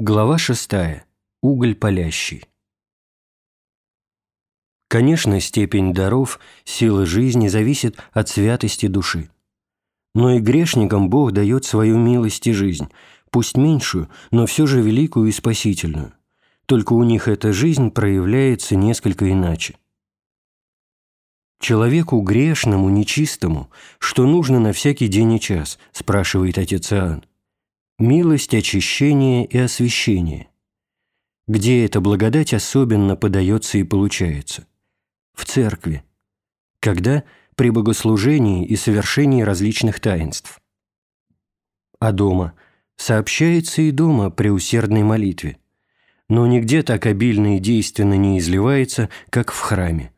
Глава шестая. Уголь палящий. Конечно, степень даров, силы жизни зависит от святости души. Но и грешникам Бог дает свою милость и жизнь, пусть меньшую, но все же великую и спасительную. Только у них эта жизнь проявляется несколько иначе. «Человеку грешному, нечистому, что нужно на всякий день и час?» – спрашивает отец Иоанн. «Милость, очищение и освящение. Где эта благодать особенно подается и получается? В церкви. Когда? При богослужении и совершении различных таинств. А дома? Сообщается и дома при усердной молитве. Но нигде так обильно и действенно не изливается, как в храме.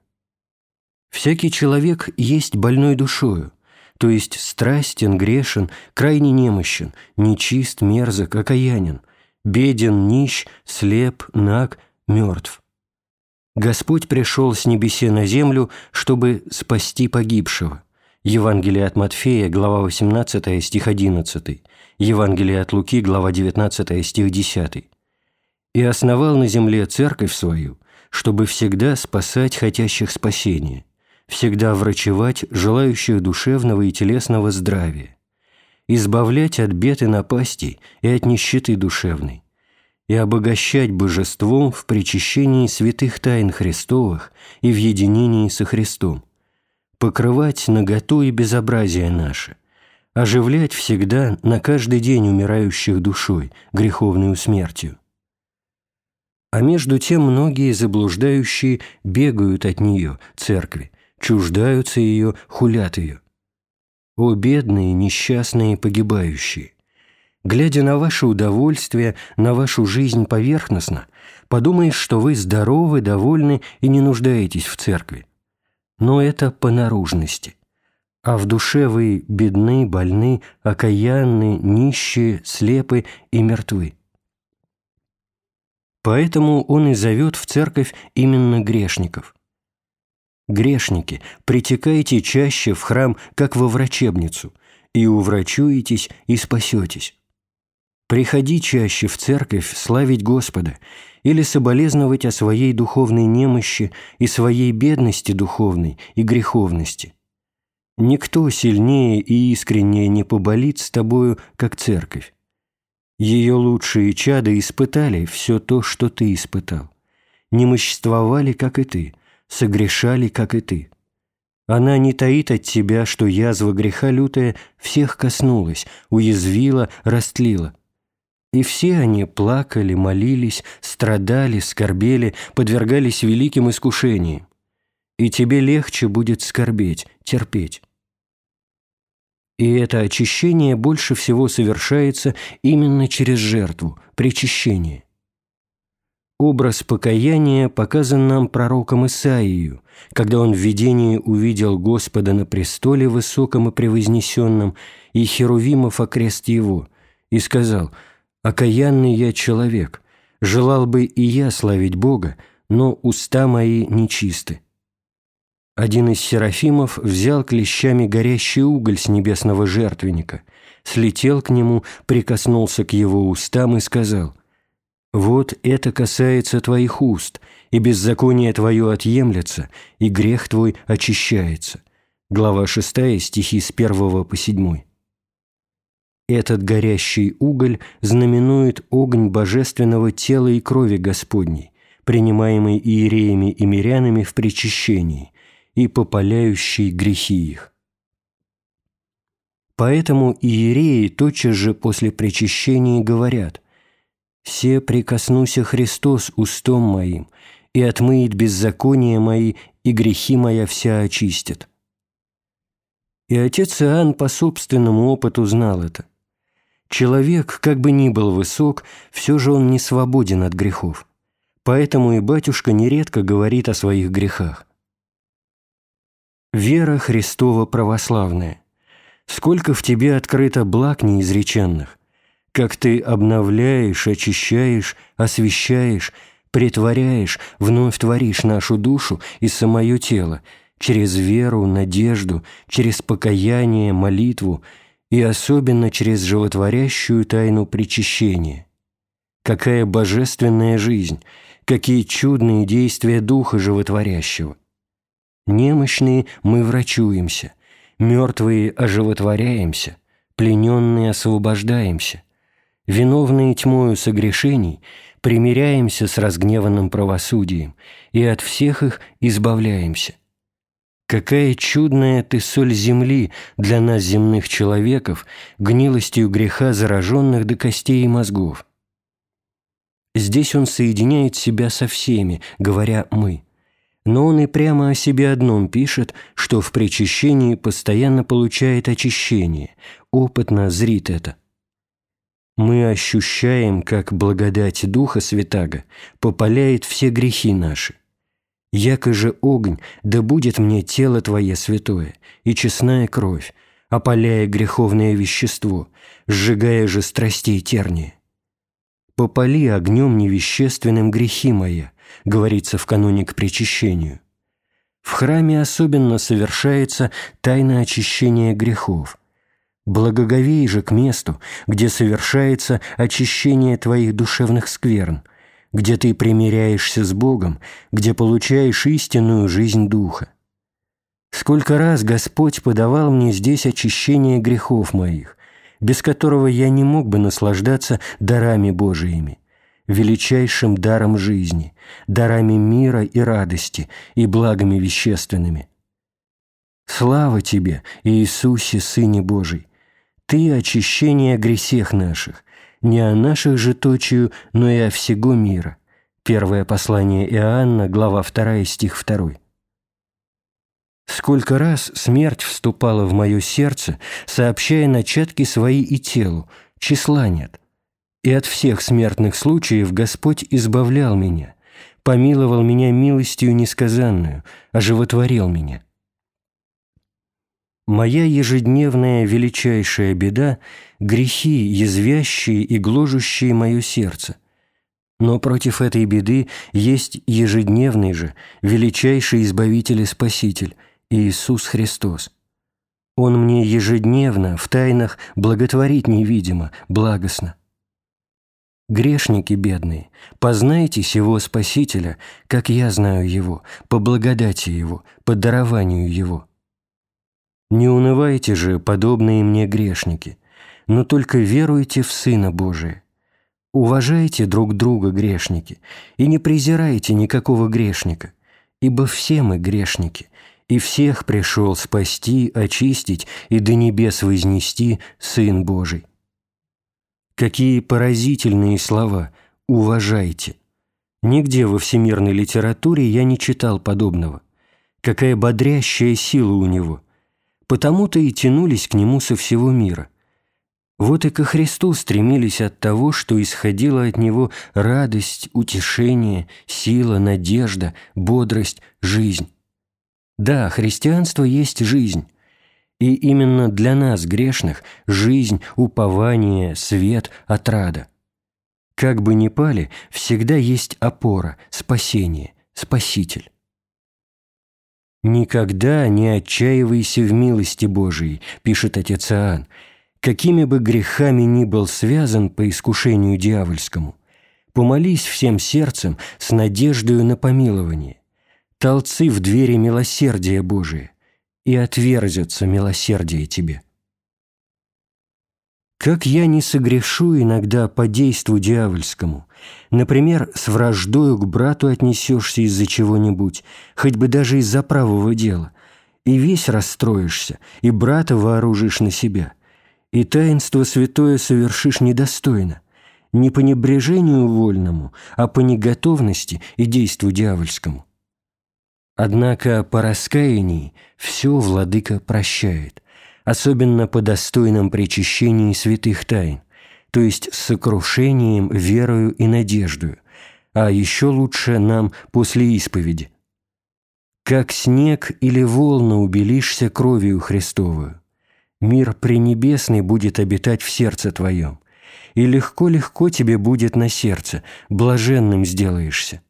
Всякий человек есть больной душою, то есть страстен, грешен, крайне немощен, нечист, мерзок, окаянен, беден, нищ, слеп, наг, мертв. Господь пришел с небесе на землю, чтобы спасти погибшего. Евангелие от Матфея, глава 18, стих 11, Евангелие от Луки, глава 19, стих 10. «И основал на земле церковь свою, чтобы всегда спасать хотящих спасения, всегда врачевать желающих душевного и телесного здравия, избавлять от бед и напастей и от нищеты душевной, и обогащать божеством в причащении святых тайн Христовых и в единении со Христом, покрывать наготу и безобразие наше, оживлять всегда на каждый день умирающих душой, греховную смертью. А между тем многие заблуждающие бегают от нее, церкви, чуждаются ее, хулят ее. О, бедные, несчастные, погибающие! Глядя на ваше удовольствие, на вашу жизнь поверхностно, подумаешь, что вы здоровы, довольны и не нуждаетесь в церкви. Но это по наружности. А в душе вы бедны, больны, окаянны, нищие, слепы и мертвы. Поэтому он и зовет в церковь именно грешников – Грешники, притекайте чаще в храм, как во врачебницу, и уврачуетесь, и спасетесь. Приходи чаще в церковь славить Господа или соболезновать о своей духовной немощи и своей бедности духовной и греховности. Никто сильнее и искреннее не поболит с тобою, как церковь. Ее лучшие чады испытали все то, что ты испытал. Немоществовали, как и ты – согрешали, как и ты. Она не таит от тебя, что язва греха лютая всех коснулась, уязвила, растлила. И все они плакали, молились, страдали, скорбели, подвергались великим искушениям. И тебе легче будет скорбеть, терпеть. И это очищение больше всего совершается именно через жертву, причащение. Образ покаяния показан нам пророком Исаию, когда он в видении увидел Господа на престоле высоком и превознесенном и херувимов окрест его, и сказал «Окаянный я человек, желал бы и я славить Бога, но уста мои нечисты». Один из серафимов взял клещами горящий уголь с небесного жертвенника, слетел к нему, прикоснулся к его устам и сказал вот это касается твоих уст, и беззаконие твое отъемлется, и грех твой очищается». Глава 6, стихи с 1 по 7. Этот горящий уголь знаменует огонь божественного тела и крови Господней, принимаемый иереями и мирянами в причащении и попаляющий грехи их. Поэтому иереи тотчас же после причащения говорят – «Се прикоснуся Христос устом моим, и отмыет беззаконие мои, и грехи моя вся очистит». И отец Иоанн по собственному опыту знал это. Человек, как бы ни был высок, все же он не свободен от грехов. Поэтому и батюшка нередко говорит о своих грехах. Вера Христова православная. Сколько в тебе открыто благ неизреченных, как ты обновляешь, очищаешь, освещаешь, притворяешь, вновь творишь нашу душу и самое тело через веру, надежду, через покаяние, молитву и особенно через животворящую тайну причащения. Какая божественная жизнь, какие чудные действия Духа Животворящего! Немощные мы врачуемся, мертвые оживотворяемся, плененные освобождаемся, виновные тьмою согрешений примиряемся с разгневанным правосудием и от всех их избавляемся. Какая чудная ты соль земли для нас земных человеков, гнилостью греха зараженных до костей и мозгов. Здесь он соединяет себя со всеми, говоря «мы». Но он и прямо о себе одном пишет, что в причащении постоянно получает очищение, опытно зрит это. Мы ощущаем, как благодать Духа Святаго попаляет все грехи наши. Яко же огонь, да будет мне тело Твое святое, и честная кровь, опаляя греховное вещество, сжигая же страстей тернии. «Попали огнем невещественным грехи моя», говорится в каноне к причащению. В храме особенно совершается тайна очищения грехов. Благоговей же к месту, где совершается очищение твоих душевных скверн, где ты примиряешься с Богом, где получаешь истинную жизнь Духа. Сколько раз Господь подавал мне здесь очищение грехов моих, без которого я не мог бы наслаждаться дарами Божиими, величайшим даром жизни, дарами мира и радости и благами вещественными. Слава Тебе, Иисусе, Сыне Божий! Ты – очищение гресех наших, не о наших же точию, но и о всего мира. Первое послание Иоанна, глава 2, стих 2. Сколько раз смерть вступала в мое сердце, сообщая начатки свои и телу, числа нет. И от всех смертных случаев Господь избавлял меня, помиловал меня милостью несказанную, оживотворил меня. Моя ежедневная величайшая беда — грехи, язвящие и гложущие мое сердце. Но против этой беды есть ежедневный же, величайший Избавитель и Спаситель — Иисус Христос. Он мне ежедневно в тайнах благотворит невидимо, благостно. Грешники бедные, познайте сего Спасителя, как я знаю Его, по благодати Его, по дарованию Его. Не унывайте же, подобные мне грешники, но только веруйте в Сына Божия. Уважайте друг друга, грешники, и не презирайте никакого грешника, ибо все мы грешники, и всех пришел спасти, очистить и до небес вознести Сын Божий. Какие поразительные слова «уважайте». Нигде во всемирной литературе я не читал подобного. Какая бодрящая сила у него. Потому-то и тянулись к нему со всего мира. Вот и ко Христу стремились от того, что исходила от него радость, утешение, сила, надежда, бодрость, жизнь. Да, христианство есть жизнь. И именно для нас, грешных, жизнь, упование, свет, отрада. Как бы ни пали, всегда есть опора, спасение, спаситель. «Никогда не отчаивайся в милости Божией», – пишет отец Иоанн, «какими бы грехами ни был связан по искушению дьявольскому, помолись всем сердцем с надеждою на помилование толцы в двери милосердия Божия, и отверзется милосердие тебе. Как я не согрешу иногда по действу дьявольскому, например, с враждою к брату отнесешься из-за чего-нибудь, хоть бы даже из-за правого дела, и весь расстроишься, и брата вооружишь на себя, и таинство святое совершишь недостойно, не по небрежению вольному, а по неготовности и действу дьявольскому. Однако по раскаянии все владыка прощает, особенно по достойном причащении святых тайн, то есть с сокрушением, верою и надеждою, а еще лучше нам после исповеди. Как снег или волна убелишься кровью Христовую, мир пренебесный будет обитать в сердце твоем, и легко-легко тебе будет на сердце, блаженным сделаешься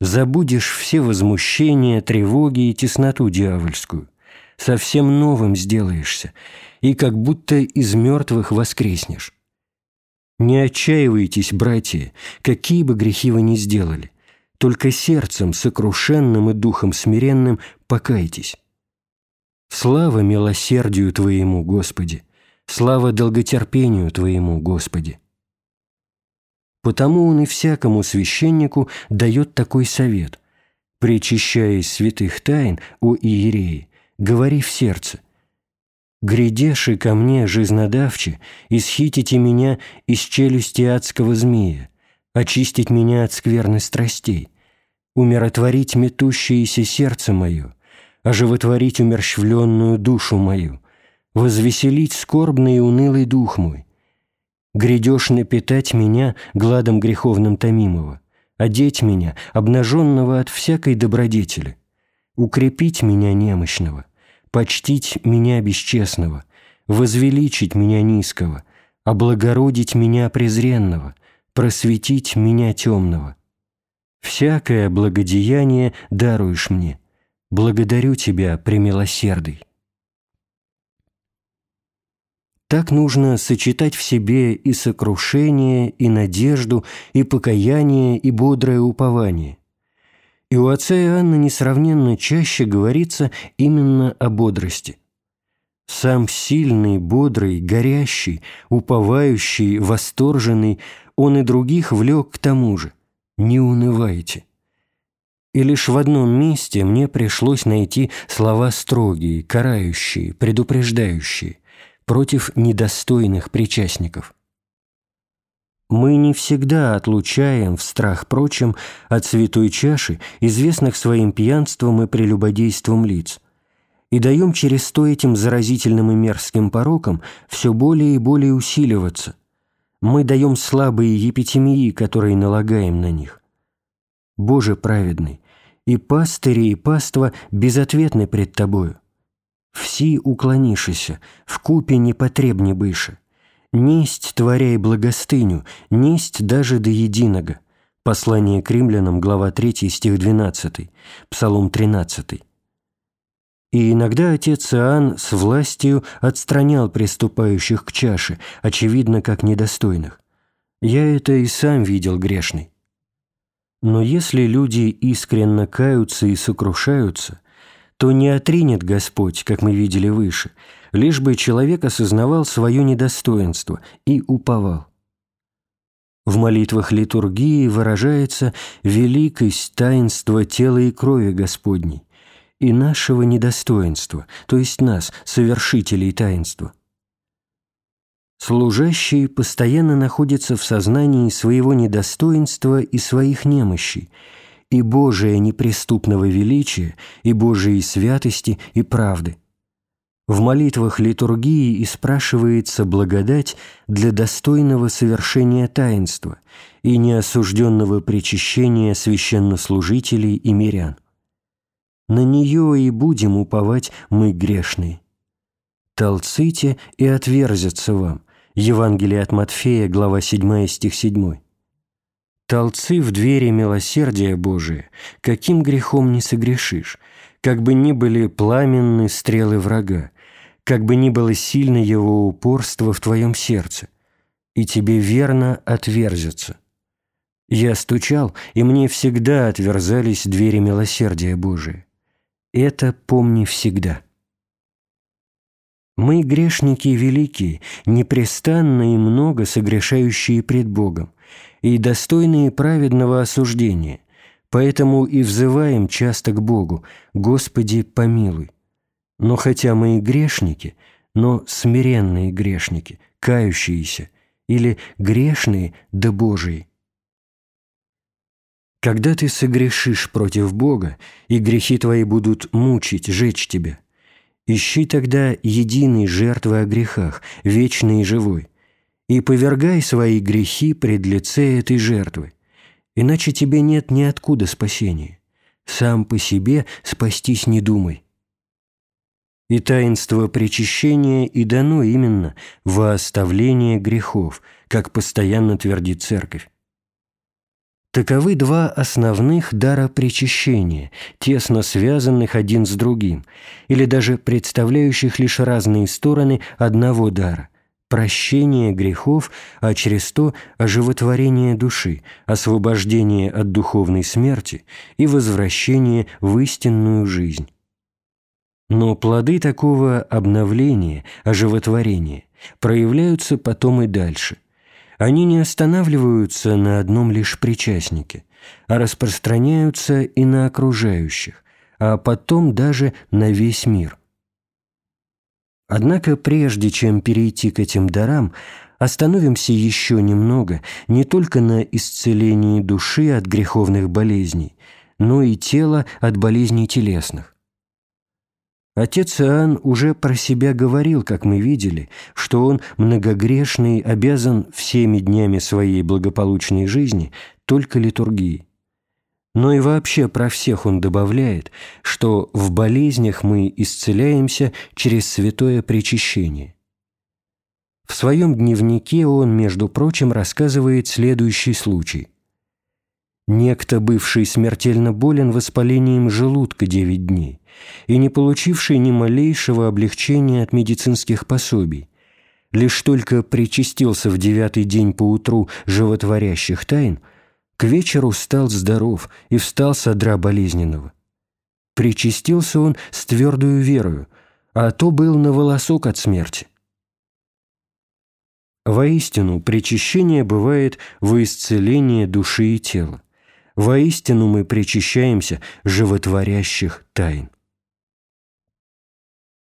забудешь все возмущения, тревоги и тесноту дьявольскую, совсем новым сделаешься и как будто из мертвых воскреснешь. Не отчаивайтесь, братья, какие бы грехи вы ни сделали, только сердцем сокрушенным и духом смиренным покайтесь. Слава милосердию Твоему, Господи! Слава долготерпению Твоему, Господи! Потому он и всякому священнику дает такой совет. Причащаясь святых тайн, о иереи, говори в сердце. «Грядеши ко мне, жизнодавче, исхитите меня из челюсти адского змея, очистить меня от скверны страстей, умиротворить метущееся сердце мое, оживотворить умерщвленную душу мою, возвеселить скорбный и унылый дух мой. Грядешь напитать меня гладом греховным томимого, одеть меня, обнаженного от всякой добродетели, укрепить меня немощного, почтить меня бесчестного, возвеличить меня низкого, облагородить меня презренного, просветить меня темного. Всякое благодеяние даруешь мне. Благодарю Тебя, премилосердый. Так нужно сочетать в себе и сокрушение, и надежду, и покаяние, и бодрое упование. И у отца Иоанна несравненно чаще говорится именно о бодрости. Сам сильный, бодрый, горящий, уповающий, восторженный, он и других влек к тому же. Не унывайте. И лишь в одном месте мне пришлось найти слова строгие, карающие, предупреждающие – против недостойных причастников. Мы не всегда отлучаем в страх прочим от святой чаши известных своим пьянством и прелюбодейством лиц и даем через то этим заразительным и мерзким порокам все более и более усиливаться. Мы даем слабые епитемии, которые налагаем на них. Боже праведный, и пастыри, и паства безответны пред Тобою – Вси уклонишися, в купе непотребне быше. Несть творяй благостыню, несть даже до единого. Послание к римлянам, глава 3, стих 12, Псалом 13. И иногда отец Иоанн с властью отстранял приступающих к чаше, очевидно, как недостойных. Я это и сам видел грешный. Но если люди искренне каются и сокрушаются, то не отринет Господь, как мы видели выше, лишь бы человек осознавал свое недостоинство и уповал. В молитвах литургии выражается великость таинства тела и крови Господней и нашего недостоинства, то есть нас, совершителей таинства. Служащий постоянно находится в сознании своего недостоинства и своих немощей – и Божия неприступного величия, и Божией святости и правды. В молитвах литургии и спрашивается благодать для достойного совершения таинства и неосужденного причащения священнослужителей и мирян. На нее и будем уповать мы грешные. Толците и отверзятся вам. Евангелие от Матфея, глава 7, стих 7. Толцы в двери милосердия Божия, каким грехом не согрешишь, как бы ни были пламенны стрелы врага, как бы ни было сильно его упорство в твоем сердце, и тебе верно отверзятся. Я стучал, и мне всегда отверзались двери милосердия Божия. Это помни всегда. Мы, грешники великие, непрестанно и много согрешающие пред Богом, и достойные праведного осуждения, поэтому и взываем часто к Богу «Господи, помилуй». Но хотя мы и грешники, но смиренные грешники, кающиеся, или грешные да Божии. Когда ты согрешишь против Бога, и грехи твои будут мучить, жечь тебя, ищи тогда единой жертвы о грехах, вечной и живой, и повергай свои грехи пред лице этой жертвы, иначе тебе нет ниоткуда спасения. Сам по себе спастись не думай. И таинство причащения и дано именно во оставление грехов, как постоянно твердит Церковь. Таковы два основных дара причащения, тесно связанных один с другим, или даже представляющих лишь разные стороны одного дара – прощение грехов, а через то оживотворение души, освобождение от духовной смерти и возвращение в истинную жизнь. Но плоды такого обновления, оживотворения проявляются потом и дальше. Они не останавливаются на одном лишь причастнике, а распространяются и на окружающих, а потом даже на весь мир. Однако прежде чем перейти к этим дарам, остановимся еще немного не только на исцелении души от греховных болезней, но и тела от болезней телесных. Отец Иоанн уже про себя говорил, как мы видели, что он многогрешный обязан всеми днями своей благополучной жизни только литургии. Но и вообще про всех он добавляет, что в болезнях мы исцеляемся через святое причащение. В своем дневнике он, между прочим, рассказывает следующий случай. Некто, бывший смертельно болен воспалением желудка 9 дней и не получивший ни малейшего облегчения от медицинских пособий, лишь только причастился в девятый день поутру животворящих тайн – к вечеру стал здоров и встал с одра болезненного. Причастился он с твердою верою, а то был на волосок от смерти. Воистину, причащение бывает во исцеление души и тела. Воистину мы причащаемся животворящих тайн.